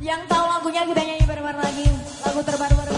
Yang tahu lagunya kita nyanyi bareng-bareng lagi. Lagu terbaru